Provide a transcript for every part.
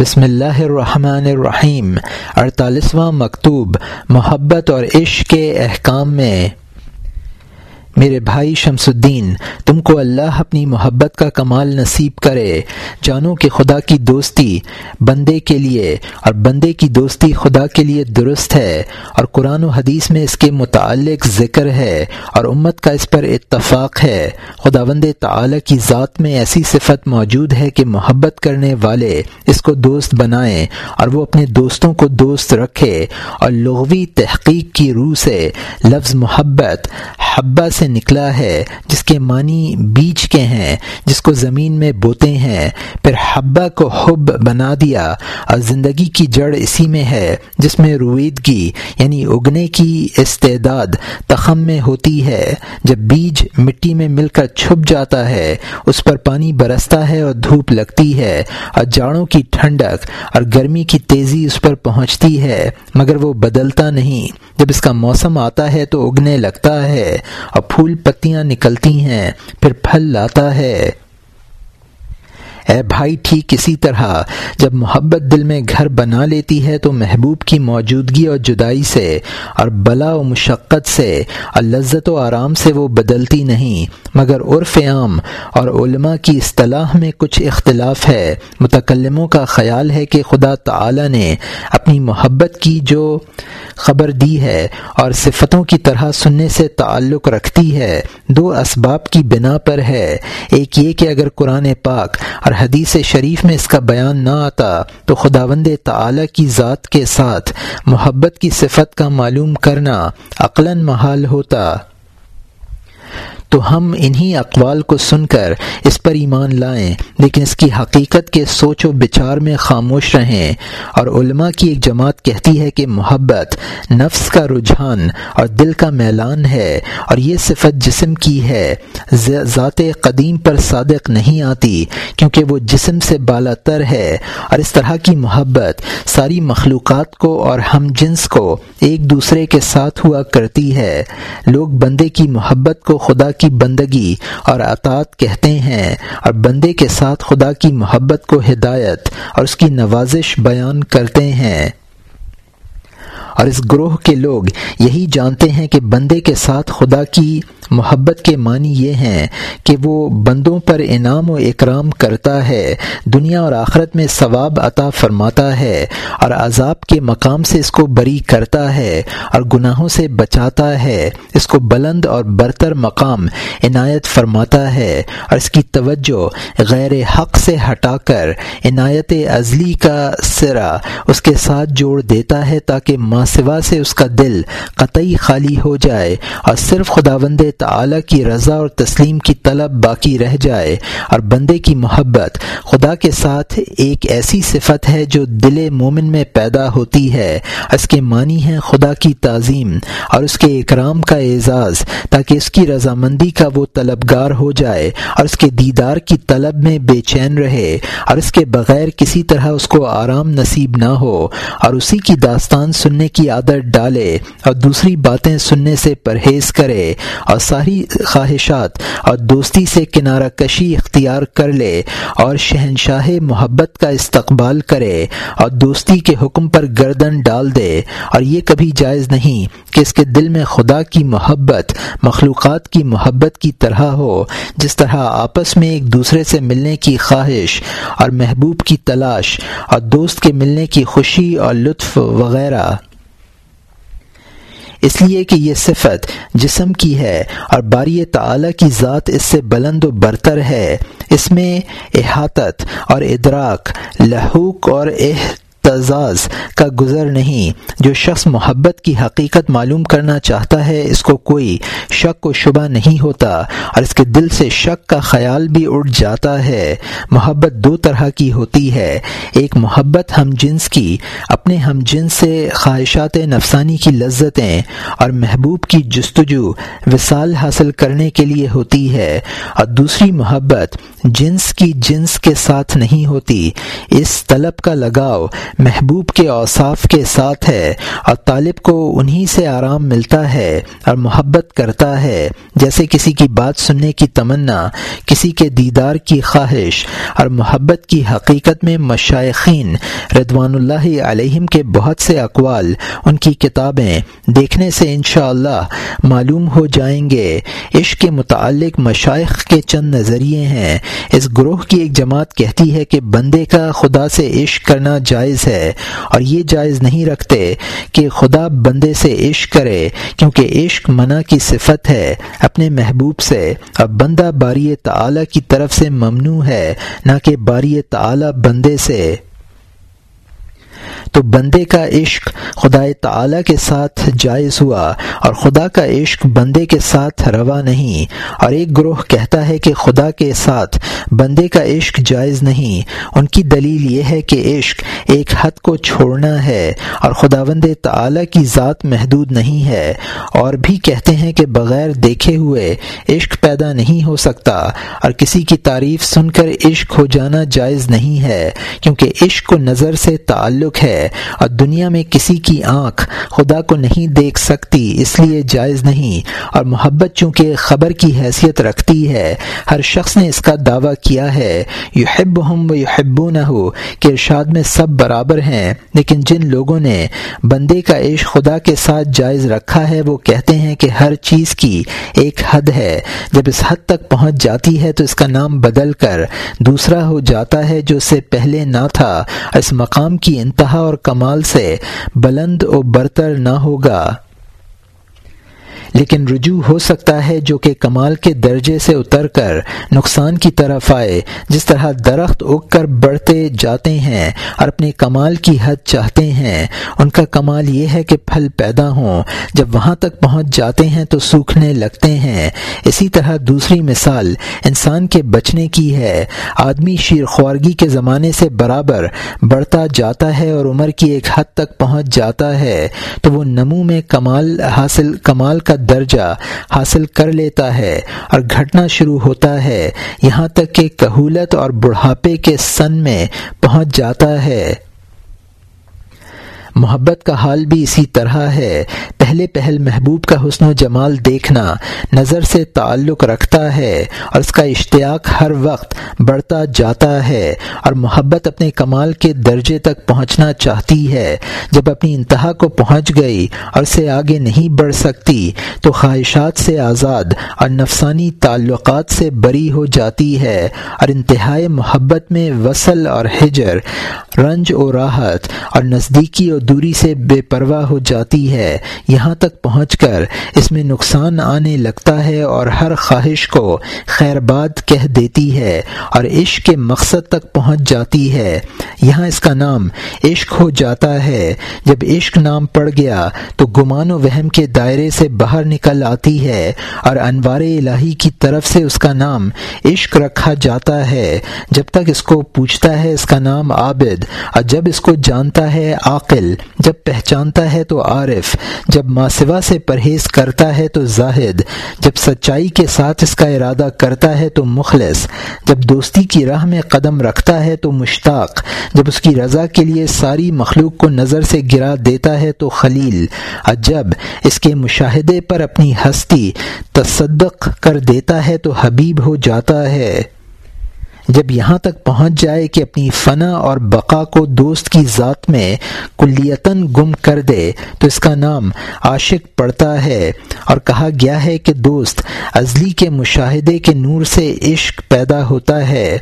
بسم اللہ الرحمن الرحیم اڑتالیسواں مکتوب محبت اور عشق کے احکام میں۔ میرے بھائی شمس الدین، تم کو اللہ اپنی محبت کا کمال نصیب کرے۔ جانو کہ خدا کی دوستی بندے کے لیے اور بندے کی دوستی خدا کے لیے درست ہے۔ اور قرآن و حدیث میں اس کے متعلق ذکر ہے اور امت کا اس پر اتفاق ہے۔ خدا بند تعلیٰ کی ذات میں ایسی صفت موجود ہے کہ محبت کرنے والے اس کو دوست بنائیں اور وہ اپنے دوستوں کو دوست رکھے۔ اور لغوی تحقیق کی روح سے لفظ محبت، حبہ سے نکلا ہے، جس کے معنی بیج کے ہیں، جس کو زمین میں بوتے ہیں۔ پھر حبہ کو حب بنا دیا اور زندگی کی جڑ اسی میں ہے، جس میں رویدگی یعنی اگنے کی استعداد تخم میں ہوتی ہے۔ جب بیج مٹی میں مل کر چھپ جاتا ہے، اس پر پانی برستا ہے اور دھوپ لگتی ہے اور جاڑوں کی ٹھنڈک اور گرمی کی تیزی اس پر پہنچتی ہے، مگر وہ بدلتا نہیں۔ جب اس کا موسم آتا ہے تو اگنے لگتا ہے اور پھول پتیاں نکلتی ہیں، پھر پھل لاتا ہے۔ اے بھائی، ٹھیک اسی طرح، جب محبت دل میں گھر بنا لیتی ہے تو محبوب کی موجودگی اور جدائی سے، اور بلا و مشقت سے، اور لذت و آرام سے وہ بدلتی نہیں۔ مگر عرف عام اور علماء کی اصطلاح میں کچھ اختلاف ہے۔ متکلموں کا خیال ہے کہ خدا تعالی نے اپنی محبت کی جو خبر دی ہے اور صفتوں کی طرح سننے سے تعلق رکھتی ہے۔ دو اسباب کی بنا پر ہے۔ ایک یہ کہ اگر قرآن پاک اور حدیث شریف میں اس کا بیان نہ آتا، تو خداوند تعالی کی ذات کے ساتھ محبت کی صفت کا معلوم کرنا عقلاً محال ہوتا۔ تو ہم انہی اقوال کو سن کر اس پر ایمان لائیں، لیکن اس کی حقیقت کے سوچ و بچار میں خاموش رہیں۔ اور علماء کی ایک جماعت کہتی ہے کہ محبت نفس کا رجحان اور دل کا میلان ہے، اور یہ صفت جسم کی ہے۔ ذات قدیم پر صادق نہیں آتی، کیونکہ وہ جسم سے بالا تر ہے۔ اور اس طرح کی محبت ساری مخلوقات کو اور ہم جنس کو ایک دوسرے کے ساتھ ہوا کرتی ہے۔ لوگ بندے کی محبت کو خدا کی بندگی اور اطاعت کہتے ہیں اور بندے کے ساتھ خدا کی محبت کو ہدایت اور اس کی نوازش بیان کرتے ہیں۔ اور اس گروہ کے لوگ یہی جانتے ہیں کہ بندے کے ساتھ خدا کی محبت کے معنی یہ ہیں کہ وہ بندوں پر انعام و اکرام کرتا ہے، دنیا اور آخرت میں ثواب عطا فرماتا ہے اور عذاب کے مقام سے اس کو بری کرتا ہے اور گناہوں سے بچاتا ہے۔ اس کو بلند اور برتر مقام عنایت فرماتا ہے اور اس کی توجہ غیر حق سے ہٹا کر عنایت ازلی کا سرا اس کے ساتھ جوڑ دیتا ہے تاکہ ماسوا سے اس کا دل قطعی خالی ہو جائے اور صرف خداوند تعالی کی رضا اور تسلیم کی طلب باقی رہ جائے اور بندے کی محبت خدا کے ساتھ ایک ایسی صفت ہے جو دل مومن میں پیدا ہوتی ہے۔ اس کے معنی ہیں خدا کی تعظیم اور اس کے اکرام کا اعزاز تاکہ اس کی رضامندی کا وہ طلبگار ہو جائے اور اس کے دیدار کی طلب میں بے چین رہے اور اس کے بغیر کسی طرح اس کو آرام نصیب نہ ہو اور اسی کی داستان سننے کی عادت ڈالے اور دوسری باتیں سننے سے پرہیز کرے اور ساری خواہشات اور دوستی سے کنارہ کشی اختیار کر لے اور شہنشاہ محبت کا استقبال کرے اور دوستی کے حکم پر گردن ڈال دے اور یہ کبھی جائز نہیں کہ اس کے دل میں خدا کی محبت، مخلوقات کی محبت کی طرح ہو، جس طرح آپس میں ایک دوسرے سے ملنے کی خواہش اور محبوب کی تلاش اور دوست کے ملنے کی خوشی اور لطف وغیرہ۔ اس لیے کہ یہ صفت جسم کی ہے اور باری تعالی کی ذات اس سے بلند و برتر ہے۔ اس میں احاطت اور ادراک، لہوک اور اح تزاز کا گزر نہیں۔ جو شخص محبت کی حقیقت معلوم کرنا چاہتا ہے، اس کو کوئی شک و شبہ نہیں ہوتا اور اس کے دل سے شک کا خیال بھی اڑ جاتا ہے۔ محبت دو طرح کی ہوتی ہے۔ ایک محبت ہم جنس کی، اپنے ہم جنس سے خواہشات نفسانی کی لذتیں اور محبوب کی جستجو وصال حاصل کرنے کے لیے ہوتی ہے۔ اور دوسری محبت جنس کی جنس کے ساتھ نہیں ہوتی۔ اس طلب کا لگاؤ محبوب کے اوصاف کے ساتھ ہے اور طالب کو انہی سے آرام ملتا ہے اور محبت کرتا ہے۔ جیسے کسی کی بات سننے کی تمنا، کسی کے دیدار کی خواہش اور محبت کی حقیقت میں مشائقین ردوان اللہ علیہم کے بہت سے اقوال، ان کی کتابیں دیکھنے سے انشاءاللہ اللہ معلوم ہو جائیں گے۔ عشق کے متعلق مشائق کے چند نظریے ہیں۔ اس گروہ کی ایک جماعت کہتی ہے کہ بندے کا خدا سے عشق کرنا جائز ہے۔ اور یہ جائز نہیں رکھتے کہ خدا بندے سے عشق کرے، کیونکہ عشق منع کی صفت ہے اپنے محبوب سے اور بندہ باری تعالی کی طرف سے ممنوع ہے، نہ کہ باری تعالی بندے سے۔ تو بندے کا عشق خدا تعالی کے ساتھ جائز ہوا اور خدا کا عشق بندے کے ساتھ روا نہیں۔ اور ایک گروہ کہتا ہے کہ خدا کے ساتھ بندے کا عشق جائز نہیں۔ ان کی دلیل یہ ہے کہ عشق ایک حد کو چھوڑنا ہے اور خداوند تعالی کی ذات محدود نہیں ہے اور بھی کہتے ہیں کہ بغیر دیکھے ہوئے عشق پیدا نہیں ہو سکتا اور کسی کی تعریف سن کر عشق ہو جانا جائز نہیں ہے کیونکہ عشق کو نظر سے تعلق ہے اور دنیا میں کسی کی آنکھ خدا کو نہیں دیکھ سکتی، اس لیے جائز نہیں اور محبت چونکہ خبر کی حیثیت رکھتی ہے، ہر شخص نے اس کا دعویٰ کیا ہے یحب ہم و یحبو نہ ہو کہ ارشاد میں سب برابر ہیں، لیکن جن لوگوں نے بندے کا عشق خدا کے ساتھ جائز رکھا ہے، وہ کہتے ہیں کہ ہر چیز کی ایک حد ہے۔ جب اس حد تک پہنچ جاتی ہے تو اس کا نام بدل کر دوسرا ہو جاتا ہے جو اس سے پہلے نہ تھا۔ اس مقام کی انتہا اور کمال سے بلند و برتر نہ ہوگا۔ لیکن رجوع ہو سکتا ہے جو کہ کمال کے درجے سے اتر کر نقصان کی طرف آئے، جس طرح درخت اگ کر بڑھتے جاتے ہیں اور اپنے کمال کی حد چاہتے ہیں۔ ان کا کمال یہ ہے کہ پھل پیدا ہوں۔ جب وہاں تک پہنچ جاتے ہیں تو سوکھنے لگتے ہیں۔ اسی طرح دوسری مثال انسان کے بچنے کی ہے۔ آدمی شیر خوارگی کے زمانے سے برابر بڑھتا جاتا ہے اور عمر کی ایک حد تک پہنچ جاتا ہے، تو وہ نمو میں کمال حاصل، کمال کا درجہ حاصل کر لیتا ہے اور گھٹنا شروع ہوتا ہے، یہاں تک کہ کہولت اور بڑھاپے کے سن میں پہنچ جاتا ہے۔ محبت کا حال بھی اسی طرح ہے۔ پہلے پہل محبوب کا حسن و جمال دیکھنا نظر سے تعلق رکھتا ہے اور اس کا اشتیاق ہر وقت بڑھتا جاتا ہے اور محبت اپنے کمال کے درجے تک پہنچنا چاہتی ہے۔ جب اپنی انتہا کو پہنچ گئی اور اسے آگے نہیں بڑھ سکتی تو خواہشات سے آزاد اور نفسانی تعلقات سے بری ہو جاتی ہے اور انتہائی محبت میں وصل اور ہجر، رنج و راحت اور نزدیکی اور دوری سے بے پرواہ ہو جاتی ہے، یہاں تک پہنچ کر اس میں نقصان آنے لگتا ہے اور ہر خواہش کو خیر باد کہہ دیتی ہے اور عشق کے مقصد تک پہنچ جاتی ہے۔ یہاں اس کا نام عشق ہو جاتا ہے۔ جب عشق نام پڑ گیا تو گمان و وہم کے دائرے سے باہر نکل آتی ہے اور انوار الہی کی طرف سے اس کا نام عشق رکھا جاتا ہے۔ جب تک اس کو پوچھتا ہے اس کا نام عابد اور جب اس کو جانتا ہے عاقل جب پہچانتا ہے تو عارف، جب ماسوا سے پرہیز کرتا ہے تو زاہد، جب سچائی کے ساتھ اس کا ارادہ کرتا ہے تو مخلص، جب دوستی کی راہ میں قدم رکھتا ہے تو مشتاق، جب اس کی رضا کے لیے ساری مخلوق کو نظر سے گرا دیتا ہے تو خلیل۔ اور جب اس کے مشاہدے پر اپنی ہستی تصدق کر دیتا ہے تو حبیب ہو جاتا ہے۔ جب یہاں تک پہنچ جائے کہ اپنی فنا اور بقا کو دوست کی ذات میں کلیتاً گم کر دے، تو اس کا نام عاشق پڑتا ہے اور کہا گیا ہے کہ دوست، ازلی کے مشاہدے کے نور سے عشق پیدا ہوتا ہے۔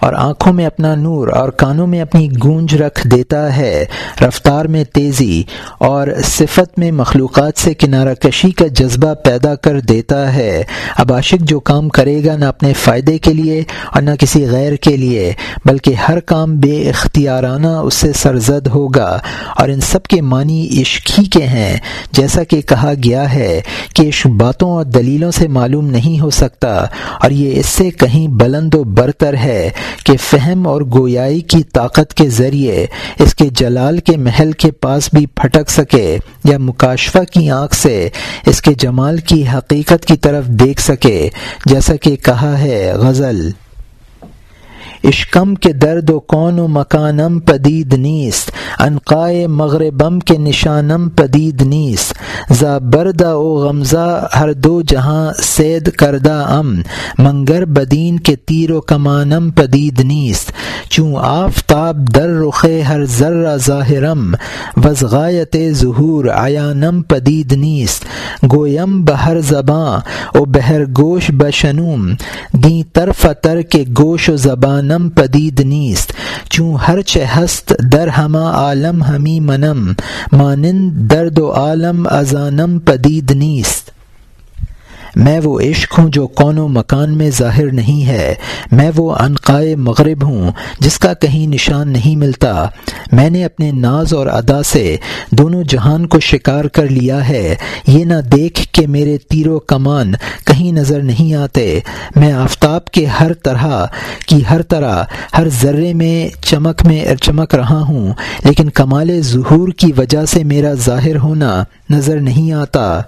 اور آنکھوں میں اپنا نور اور کانوں میں اپنی گونج رکھ دیتا ہے، رفتار میں تیزی اور صفت میں مخلوقات سے کنارہ کشی کا جذبہ پیدا کر دیتا ہے۔ اب عاشق جو کام کرے گا نہ اپنے فائدے کے لیے اور نہ کسی غیر کے لیے، بلکہ ہر کام بے اختیارانہ اس سے سرزد ہوگا۔ اور ان سب کے معنی عشق ہی کے ہیں۔ جیسا کہ کہا گیا ہے کہ عشق باتوں اور دلیلوں سے معلوم نہیں ہو سکتا، اور یہ اس سے کہیں بلند و برتر ہے۔ کہ فہم اور گویائی کی طاقت کے ذریعے اس کے جلال کے محل کے پاس بھی پھٹک سکے یا مکاشفہ کی آنکھ سے اس کے جمال کی حقیقت کی طرف دیکھ سکے، جیسا کہ کہا ہے غزل۔ اشکم کے درد و کون و مکانم پدید نیست، انقائے مغربم کے نشانم پدید نیست۔ ز بردا او غمزہ، ہر دو جہاں سید کردہ ام، منگر بدین کے تیر و کمانم پدید نیست۔ چوں آفتاب در رخے ہر ذرہ ظاہرم وزغایت ظہور عیانم پدید نیست۔ گویم بہر زباں، او بہر گوش بشنوم، دیں طرف تر کے گوش و منم پدید نیست، چون ہر چہست در ہما عالم همی منم، مانند درد و عالم ازانم پدید نیست۔ میں وہ عشق ہوں جو کون و مکان میں ظاہر نہیں ہے۔ میں وہ انقائے مغرب ہوں جس کا کہیں نشان نہیں ملتا۔ میں نے اپنے ناز اور ادا سے دونوں جہان کو شکار کر لیا ہے۔ یہ نہ دیکھ کہ میرے تیر و کمان کہیں نظر نہیں آتے۔ میں آفتاب کے ہر طرح کی ہر طرح، ہر ذرے میں چمک میں چمک رہا ہوں۔ لیکن کمال ظہور کی وجہ سے میرا ظاہر ہونا نظر نہیں آتا۔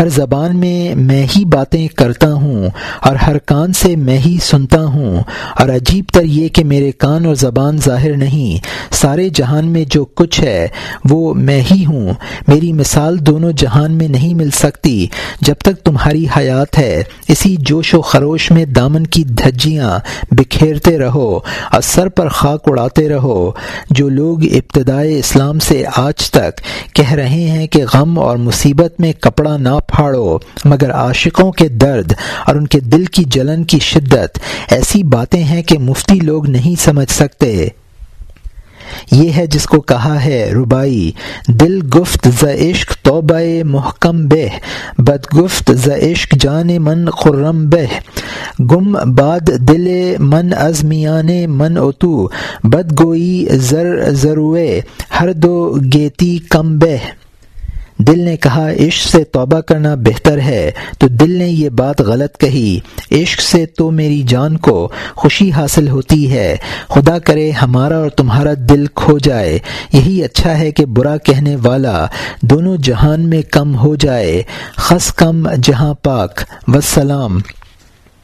ہر زبان میں میں ہی باتیں کرتا ہوں اور ہر کان سے میں ہی سنتا ہوں اور عجیب تر یہ کہ میرے کان اور زبان ظاہر نہیں، سارے جہان میں جو کچھ ہے وہ میں ہی ہوں۔ میری مثال دونوں جہان میں نہیں مل سکتی۔ جب تک تمہاری حیات ہے، اسی جوش و خروش میں دامن کی دھجیاں بکھیرتے رہو اور سر پر خاک اڑاتے رہو۔ جو لوگ ابتدائے اسلام سے آج تک کہہ رہے ہیں کہ غم اور مصیبت میں کپڑا نہ پھاڑو، مگر عاشقوں کے درد اور ان کے دل کی جلن کی شدت، ایسی باتیں ہیں کہ مفتی لوگ نہیں سمجھ سکتے۔ یہ ہے جس کو کہا ہے ربائی دل گفت ز عشق توبہ محکم بہ، بد گفت ز عشق جان من خرم بہ۔ گم باد دل من از میان من اتو، بد گوئی زر زروے، ہر دو گیتی کم بہ۔ دل نے کہا، عشق سے توبہ کرنا بہتر ہے۔ تو دل نے یہ بات غلط کہی، عشق سے تو میری جان کو خوشی حاصل ہوتی ہے۔ خدا کرے ہمارا اور تمہارا دل کھو جائے۔ یہی اچھا ہے کہ برا کہنے والا دونوں جہان میں کم ہو جائے۔ خس کم جہاں پاک۔ وسلام